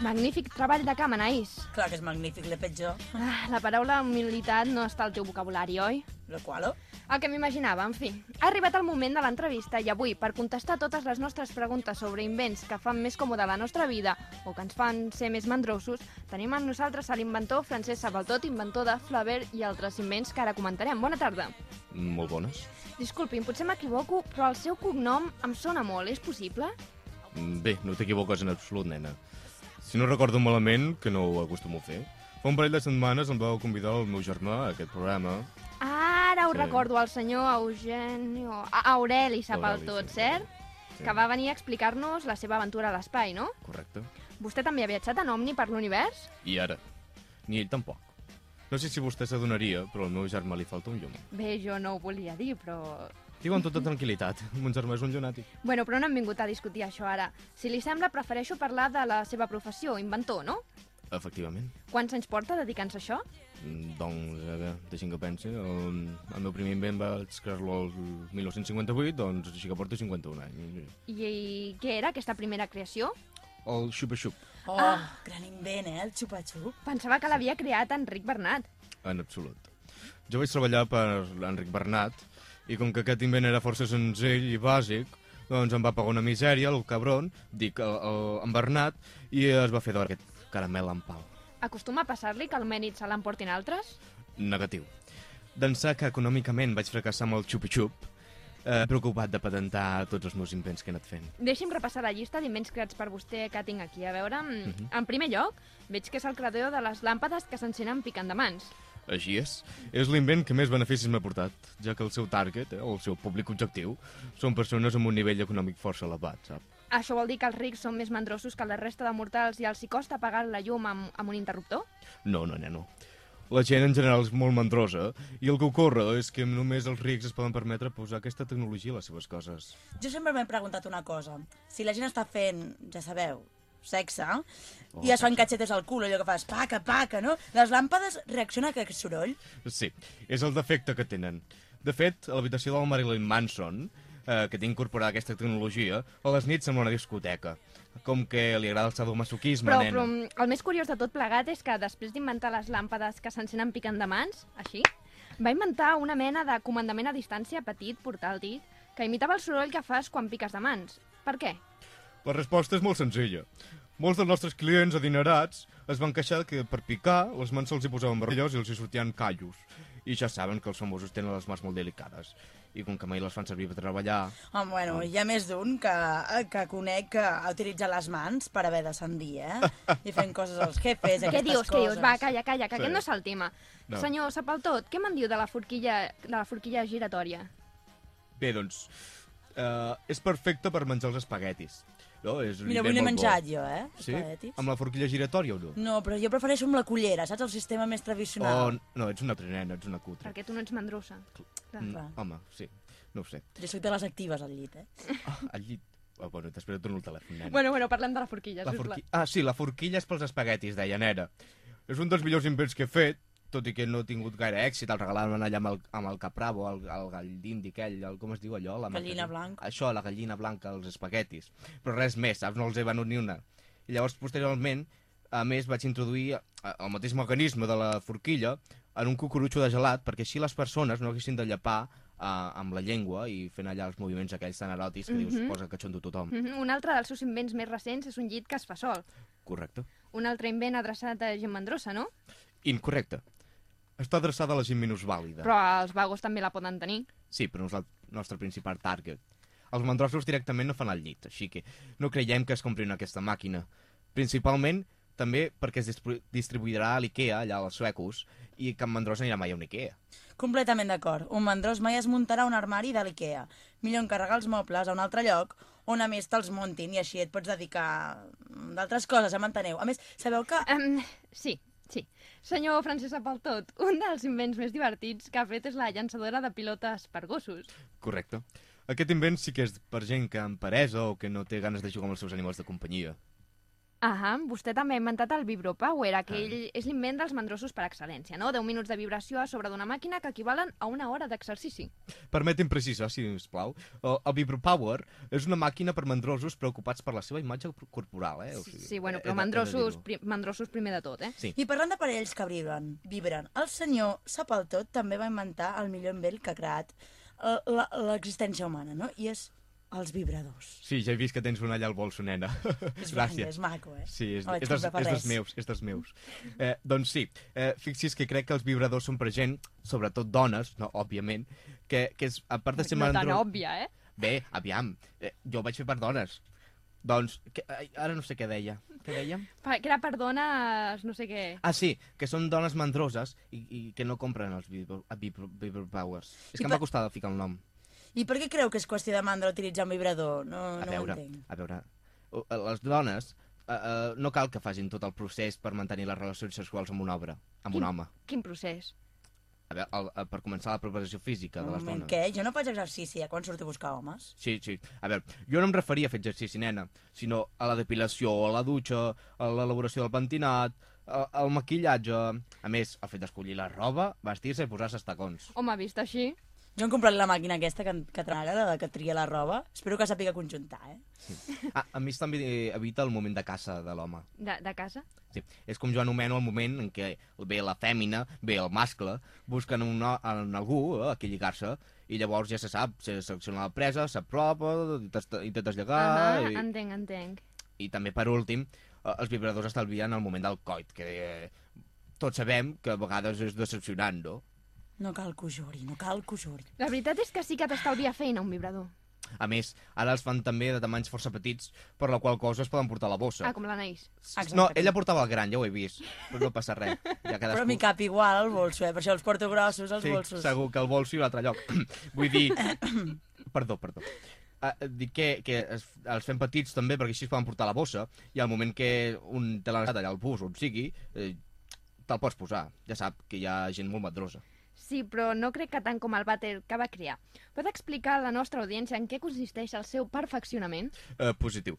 Magnífic treball de camp, Anaïs. Clar que és magnífic, l'he fet jo. Ah, la paraula humilitat no està al teu vocabulari, oi? Lo qual? El que m'imaginava, en fi. Ha arribat el moment de l'entrevista i avui, per contestar totes les nostres preguntes sobre invents que fan més còmoda la nostra vida o que ens fan ser més mandrosos, tenim amb nosaltres a l'inventor Francesc Sabaltot, inventor de Flaver i altres invents que ara comentarem. Bona tarda. Molt bones. Disculpin, potser m'equivoco, però el seu cognom em sona molt. És possible? Mm, Bé, no t'equivoques en absolut, nena. Si no recordo malament, que no ho acostumo a fer, fa un parell de setmanes em vau convidar el meu germà a aquest programa. Ara ho Sí. recordo, el senyor Eugenio... A- Aureli Sapaltot, Aureli, sí. cert? Sí. Que va venir a explicar-nos la seva aventura a l'espai, no? Correcte. Vostè també ha viatjat en Omni per l'univers? I ara? Ni ell tampoc. No sé si vostè s'adonaria, però al meu germà li falta un llum. Bé, jo no ho volia dir, però... Diu amb tota tranquil·litat, mon germà és un llunàtic. Bueno, però no hem vingut a discutir això ara. Si li sembla, prefereixo parlar de la seva professió, inventor, no? Efectivament. Quants anys porta dedicant-se a això? Mm, Doncs, a veure, deixi'm que pensi. El, el meu primer invent vaig crear-lo el 1958, doncs així que porto 51 anys. I, I què era aquesta primera creació? El xupa-xup, Oh, Ah. gran invent, eh, el xupa-xup. Pensava que l'havia creat Enric Bernat. en absolut. Jo vaig treballar per l'Enric Bernat, i com que aquest invent era força senzill i bàsic, doncs em va pagar una misèria, el cabron, dic, el, el, en Bernat, i es va fer d'or aquest caramel en pau. Acostuma a passar-li que el mèrit se l'emportin altres? Negatiu. D'ençà que econòmicament vaig fracassar amb el xupi-xup, eh, preocupat de patentar tots els meus invents que he anat fent. Deixi'm repassar la llista d'invents creats per vostè que tinc aquí. A veure, mm, Mhm. en primer lloc, veig que és el creador de les làmpades que s'encenen picant de mans. Així és. És l'invent que més beneficis m'ha portat, ja que el seu target, eh, o el seu públic objectiu, són persones amb un nivell econòmic força elevat, sap? Això vol dir que els rics són més mandrosos que la resta de mortals i els hi costa pagar la llum amb, amb un interruptor? No, no, neno. La gent en general és molt mandrosa i el que ocorre és que només els rics es poden permetre posar aquesta tecnologia a les seves coses. Jo sempre m'he preguntat una cosa. Si la gent està fent, ja sabeu, sexe, Oh, i es fan catxetes al cul, allò que fas, paca, paca, no? Les làmpades reaccionen a aquest soroll? Sí, és el defecte que tenen. De fet, a l'habitació del Marilyn Manson, eh, que té incorporada aquesta tecnologia, a les nits sembla una discoteca. Com que li agrada el sadomasoquisme, Però, nena. però el més curiós de tot plegat és que després d'inventar les làmpades que s'encenen picant de mans, així, va inventar una mena de comandament a distància petit, portàtil, que imitava el soroll que fas quan piques de mans. Per què? La resposta és molt senzilla. Molts dels nostres clients adinerats es van queixar que per picar les mans se'ls hi posaven vermelles i els hi sortien callos. I ja saben que els famosos tenen les mans molt delicades. I com que mai les fan servir per treballar... Oh, bueno, hi ha més d'un que, que conec que ha utilitzat les mans per haver descendir, eh? I fent coses als jefes, Què aquestes dius, què coses. dius? Va, calla, calla, que Sí. aquest no és el tema. No. Senyor Sapaltot, què me'n diu de la forquilla, de la forquilla giratòria? Bé, doncs, eh, és perfecte per menjar els espaguetis. No? És un Mira, avui n'he menjat jo, eh? Sí? Espaguetis. Amb la forquilla giratòria o no? No, però jo prefereixo amb la cullera, saps? El sistema més tradicional. no, ets una altra nena, ets una cutre. Perquè tu no ets mandrosa. Clar. Mm, home, sí, no ho sé. Jo soc de les actives al llit, eh? Ah, al llit. Oh, bueno, t'espero torno el telèfon, nena. Bueno, bueno, parlem de la forquilla, La forqui... Ah, sí, la forquilla és pels espaguetis, deia nena. És un dels millors invents que he fet, tot i que no he tingut gaire èxit, el regalaven allà amb el, amb el capravo, el, el gall d'indi aquell, el, com es diu allò? La Gallina blanca. Això, la gallina blanca, els espaguetis. Però res més, saps? No els he venut ni una. I llavors, posteriorment, a més, vaig introduir eh, el mateix mecanisme de la forquilla en un cucurutxo de gelat, perquè així les persones no haguessin de llepar eh, amb la llengua i fent allà els moviments aquells tan eròtics que dius, Mhm. posa catxondo tothom. Mhm, Un altre dels seus invents més recents és un llit que es fa sol. Correcte. Un altre invent adreçat a gent mandrosa, no? Incorrecte. Està adreçada a la gent minusvàlida. Però els vagos també la poden tenir. Sí, però no és el nostre principal target. Els mandrosos directament no fan el llit, així que no creiem que es comprin aquesta màquina. Principalment, també perquè es distribu- distribuirà a l'IKEA, allà als suecos, i cap mandrós anirà mai a un IKEA. Completament d'acord. Un mandrós mai es muntarà un armari de l'IKEA. Millor encarregar els mobles a un altre lloc on a més te'ls muntin i així et pots dedicar a d'altres coses, ja m'enteneu. A més, sabeu que... Um, sí, sí. Senyor Francesc Apaltot, un dels invents més divertits que ha fet és la llançadora de pilotes per gossos. Correcte. Aquest invent sí que és per gent que en peresa o que no té ganes de jugar amb els seus animals de companyia. Ahà, vostè també ha inventat el Vibropower, aquell és l'invent dels mandrossos per excel·lència, no? 10 minuts de vibració a sobre d'una màquina que equivalen a una hora d'exercici. Permeti'm precisar, si us plau. El, Vibropower és una màquina per mandrosos preocupats per la seva imatge corporal, eh? O sigui, Sí, bueno, he però de mandrossos, dir-ho. pri mandrossos primer de tot, eh? Sí. I parlant de parells que vibren, vibren, el senyor Sapaltot també va inventar el millor invent que ha creat eh, la- l'existència humana, no? I és els vibradors. Sí, ja he vist que tens un allà al bolso, nena. És Gràcies. és maco, eh? Sí, és, és, per és dels meus, és dels meus. Eh, doncs sí, eh, fixi's que crec que els vibradors són per gent, sobretot dones, no, òbviament, que, que és, a part de ser No tan mandro- òbvia, eh? Bé, aviam, eh, jo ho vaig fer per dones. Doncs, que, ara no sé què deia. Què deia? Pa- Que era per dones, no sé què... Ah, sí, que són dones mandroses i, i que no compren els vibro, a vibro, vibropowers. És I que per- m'ha costat ficar el nom. I per què creu que és qüestió de mandra utilitzar un vibrador? No, A no veure, ho entenc. a veure, uh, les dones uh, uh, no cal que facin tot el procés per mantenir les relacions sexuals amb un obra, amb Quin- un home. Quin procés? A veure, el, el, per començar la preparació física de les moment, dones. què? Jo no faig exercici eh, quan surto a buscar homes. Sí, sí. A veure, jo no em referia a fer exercici, nena, sinó a la depilació, a la dutxa, a l'elaboració del pentinat, a- al maquillatge... A més, el fet d'escollir la roba, vestir-se i posar-se els tacons. Home, vist així... Jo hem comprat la màquina aquesta que, que traga, la que tria la roba. Espero que sàpiga conjuntar, eh? Ah, a més també evita el moment de caça de l'home. De, de casa? Sí. És com jo anomeno el moment en què ve la fèmina, ve el mascle, busquen un, en algú eh, a qui lligar-se, i llavors ja se sap, se selecciona la presa, s'apropa, intenta intentes llegar... Ah, i... entenc, entenc. I també, per últim, eh, els vibradors estalvien el moment del coit, que eh, tots sabem que a vegades és decepcionant, no? No cal que ho juri, no cal que ho juri. La veritat és que sí que t'estalvia feina un vibrador. A més, ara els fan també de tamanys força petits, per la qual cosa es poden portar a la bossa. Ah, com l'Anaïs. No, ella portava el gran, ja ho he vist, però no passa res. Ja cadascú... Però m'hi cap igual al bolso, eh? Per això els porto grossos, els sí, bolsos. segur que el bolso i l'altre lloc. Vull dir... perdó, perdó. Uh, dic que, que es, els fem petits també perquè així es poden portar a la bossa i al moment que un té la necessitat allà al bus on sigui, eh, te'l pots posar. Ja sap que hi ha gent molt mandrosa. Sí, però no crec que tant com el vàter que va crear. Pot explicar a la nostra audiència en què consisteix el seu perfeccionament? Uh, positiu.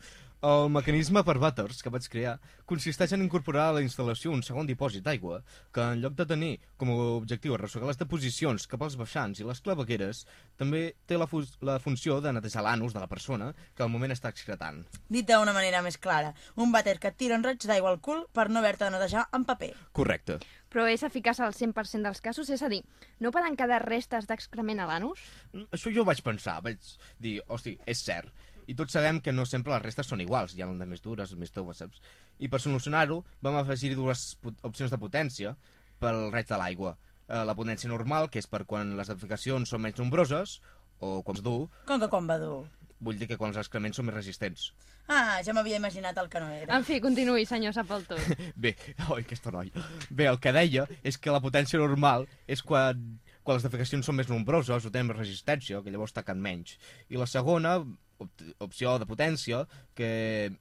El mecanisme per vàters que vaig crear consisteix en incorporar a la instal·lació un segon dipòsit d'aigua que, en lloc de tenir com a objectiu arrossegar les deposicions cap als baixants i les clavegueres, també té la, fu la funció de netejar l'anus de la persona que al moment està excretant. Dit d'una manera més clara, un vàter que et tira un raig d'aigua al cul per no haver-te de netejar amb paper. Correcte. Però és eficaç al 100% dels casos, és a dir, no poden quedar restes d'excrement a l'anus? Mm, Això jo vaig pensar, vaig dir, hosti, és cert. I tots sabem que no sempre les restes són iguals, hi ha de més dures, més toves, saps? I per solucionar-ho vam afegir dues opcions de potència pel raig de l'aigua. Eh, la potència normal, que és per quan les edificacions són menys nombroses, o quan es dur, Com que quan va dur? vull dir que quan els excrements són més resistents. Ah, ja m'havia imaginat el que no era. En fi, continuï, senyor Sapaltot. Bé, oi, aquesta noia. Bé, el que deia és que la potència normal és quan, quan les defecacions són més nombroses o tenen més resistència, que llavors taquen menys. I la segona op opció de potència, que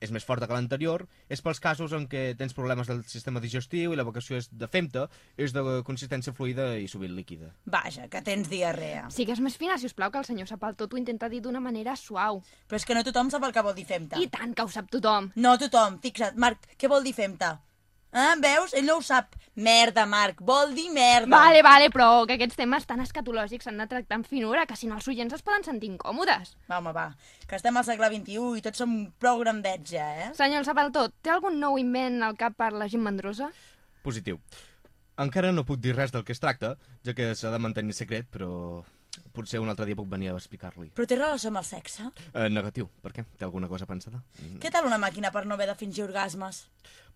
és més forta que l'anterior, és pels casos en què tens problemes del sistema digestiu i la vocació és de femta, és de consistència fluida i sovint líquida. Vaja, que tens diarrea. Sigues més fina, si us plau, que el senyor Sapaltot ho intenta dir d'una manera suau. Però és que no tothom sap el que vol dir femta. I tant que ho sap tothom. No tothom, fixa't. Marc, què vol dir femta? Ah, veus? Ell no ho sap. Merda, Marc, vol dir merda. Vale, vale, però que aquests temes tan escatològics s'han de tractar amb finura, que si no els oients es poden sentir incòmodes. Va, home, va, que estem al segle XXI i tots som prou grandets ja, eh? Senyor Sapaltot, té algun nou invent al cap per la gent mandrosa? Positiu. Encara no puc dir res del que es tracta, ja que s'ha de mantenir secret, però potser un altre dia puc venir a explicar-li. Però té relació amb el sexe? Eh, negatiu, per què? Té alguna cosa pensada? Mm. Què tal una màquina per no haver de fingir orgasmes?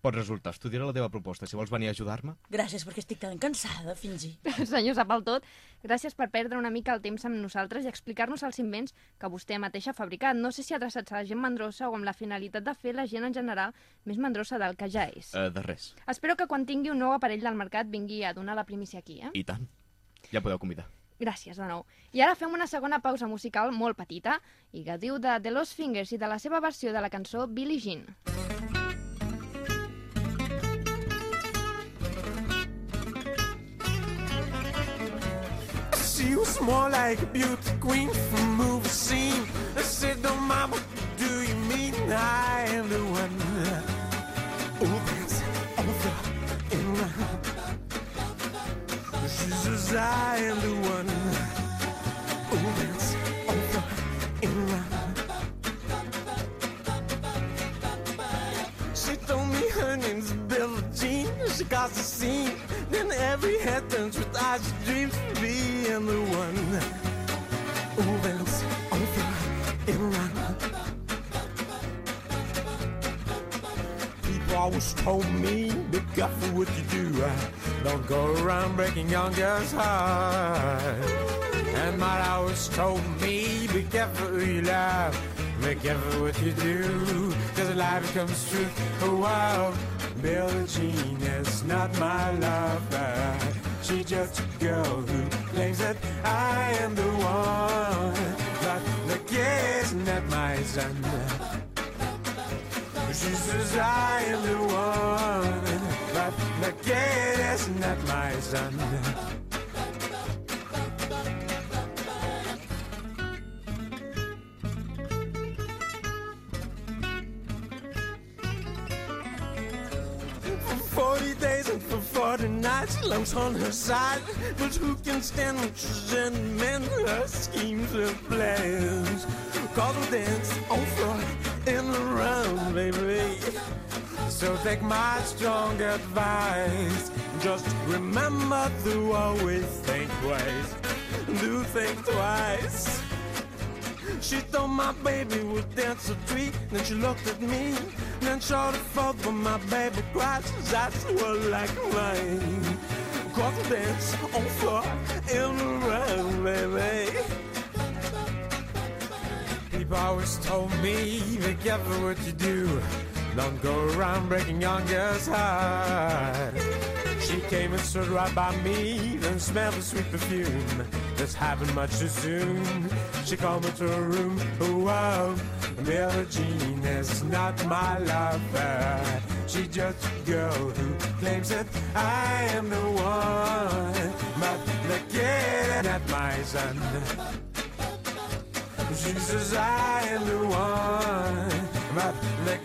Pot resultar, estudiaré la teva proposta. Si vols venir a ajudar-me... Gràcies, perquè estic tan cansada de fingir. senyor Sapaltot, gràcies per perdre una mica el temps amb nosaltres i explicar-nos els invents que vostè mateix ha fabricat. No sé si adreçats a la gent mandrosa o amb la finalitat de fer la gent en general més mandrosa del que ja és. Eh, de res. Espero que quan tingui un nou aparell del mercat vingui a donar la primícia aquí, eh? I tant. Ja podeu convidar. Gràcies de nou. I ara fem una segona pausa musical molt petita i que diu de The Lost Fingers i de la seva versió de la cançó Billie Jean. She was more like a beauty queen from movie scene. I said, no, mama, do you mean I am the one? Oh, that's over in my says I am the one who dance over and around. She told me her name's Billie Jean. She caused a scene. Then every head turns with eyes she dreams of being the one always told me, be careful what you do. Uh, Don't go around breaking young girls' hearts. And my always told me, be careful who you love. Be careful what you do, cause life becomes truth. Oh wow, Billie Jean is not my lover. She's just a girl who claims that I am the one. But the kid is not my son. She says I am the one, but the kid is not my son. For 40 days and for 40 nights, lumps on her side. But who can stand when she's in men, her schemes, her plans? Cause we dance on floor in around, baby. So take my strong advice. Just remember to always think twice. Do think twice. She thought my baby would dance a treat. Then she looked at me. Then showed her fault when my baby cried. That's what like mine. Cause dance on floor in the around, baby. People always told me, be careful what you do. Don't go around breaking young girls' heart. She came and stood right by me, then smelled the sweet perfume. This happened much too soon. She called me to her room. Oh, wow. Billie Jean is not my lover. She's just a girl who claims that I am the one. But is not my son. She says I am the one, but the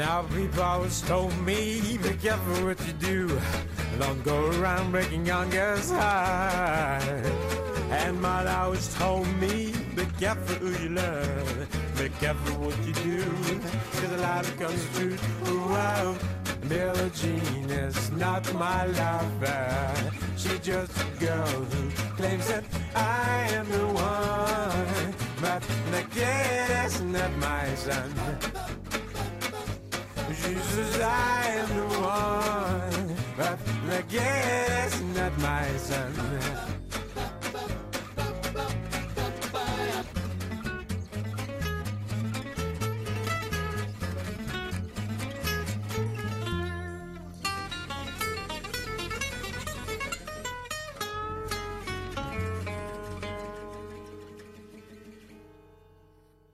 Now people always told me, be careful what you do. Don't go around breaking young girls' heart. And mother always told me, be careful who you love. Be careful what you do. Cause a lot becomes true. Wow. Billie Jean is not my lover. She's just a girl who claims that I am the one. But kid is not my son. Says I am the one, but kid is not my son.